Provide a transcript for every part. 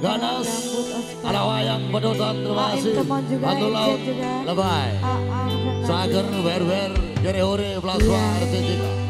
Ganas Ala wayang pedotan terima kasih. Batu Laut Lebay. Sager Berber Jere Hore arti Artetika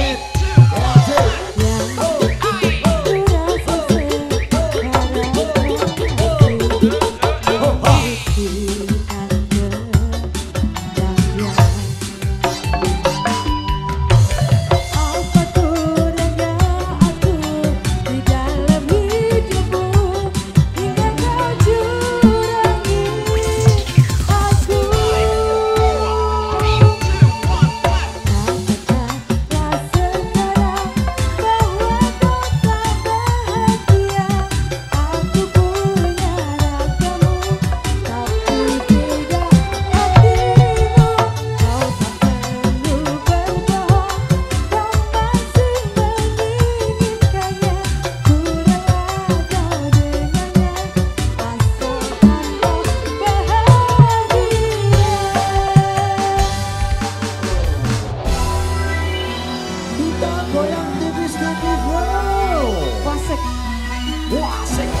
Wasik.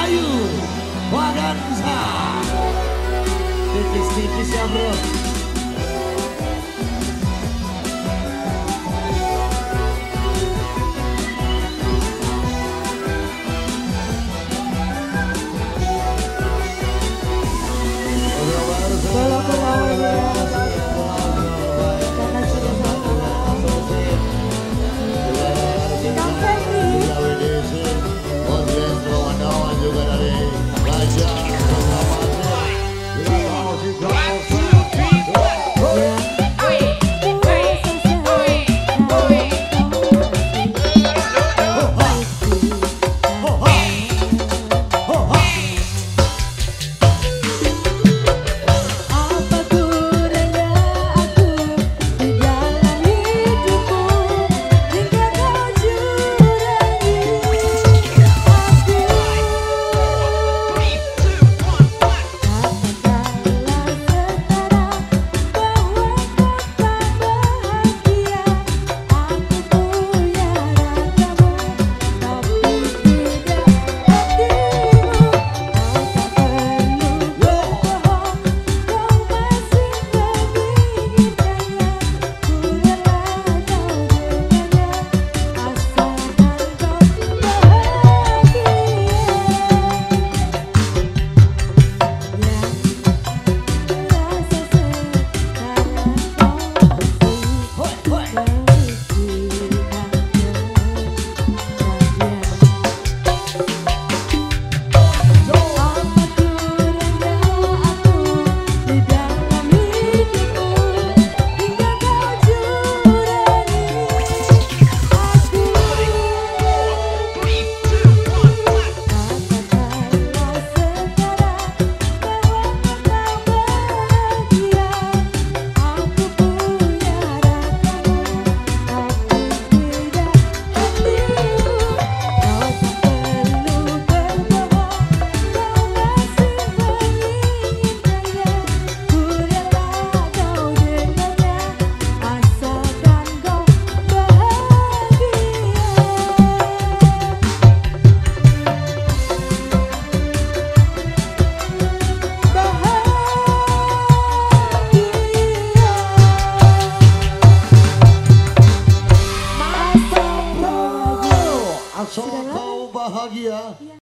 Ayu Baganza Tipis-tipis ya bro.